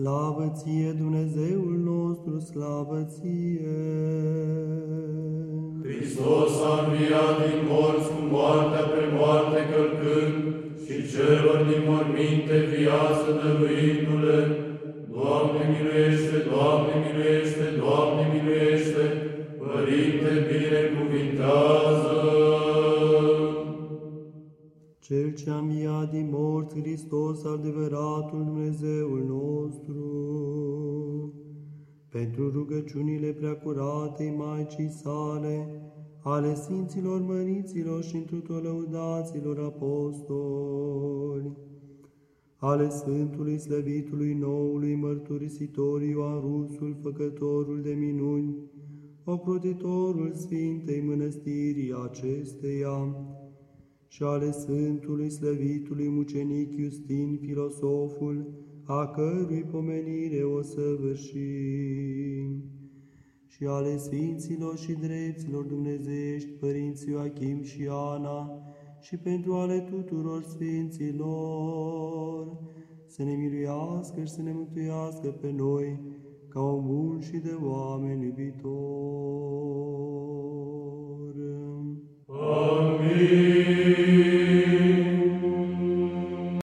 Slavă ție, Dumnezeul nostru, slavă ție! Hristos a înviat din morți cu moartea pe moarte călcând și celor din morminte viață dăruindu-le. Doamne miluiește, Doamne miluiește, Doamne miluiește, Părinte binecuvintează! Cel ce a înviat din morți, Hristos, adevăratul Dumnezeul nostru, pentru rugăciunile preacuratei Maicii sale, ale Sfinților Măriților și întrutor lăudaților apostoli, ale Sfântului Slăvitului Noului Mărturisitor Ioan Rusul, Făcătorul de minuni, ocrotitorul Sfintei Mănăstirii acesteia, și ale Sfântului Slăvitului Mucenic Iustin, filosoful, a cărui pomenire o săvârșim, și ale Sfinților și Drepților Dumnezești, Părinții Joachim și Ana, și pentru ale tuturor Sfinților, să ne miluiască și să ne mântuiască pe noi, ca un bun și de oameni iubitori.